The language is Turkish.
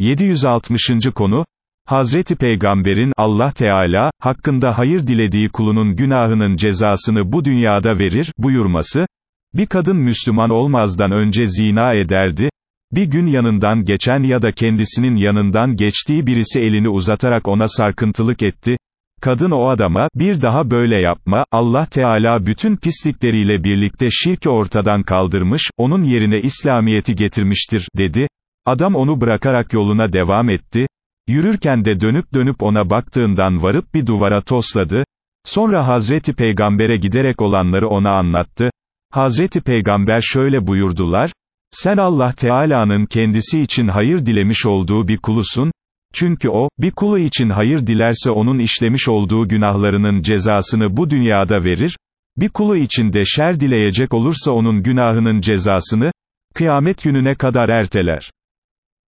760. konu, Hazreti Peygamber'in, Allah Teala, hakkında hayır dilediği kulunun günahının cezasını bu dünyada verir, buyurması, bir kadın Müslüman olmazdan önce zina ederdi, bir gün yanından geçen ya da kendisinin yanından geçtiği birisi elini uzatarak ona sarkıntılık etti, kadın o adama, bir daha böyle yapma, Allah Teala bütün pislikleriyle birlikte şirki ortadan kaldırmış, onun yerine İslamiyet'i getirmiştir, dedi, adam onu bırakarak yoluna devam etti, Yürürken de dönüp dönüp ona baktığından varıp bir duvara tosladı, sonra Hazreti Peygamber'e giderek olanları ona anlattı, Hazreti Peygamber şöyle buyurdular, sen Allah Teala'nın kendisi için hayır dilemiş olduğu bir kulusun, çünkü o, bir kulu için hayır dilerse onun işlemiş olduğu günahlarının cezasını bu dünyada verir, bir kulu için de şer dileyecek olursa onun günahının cezasını, kıyamet gününe kadar erteler.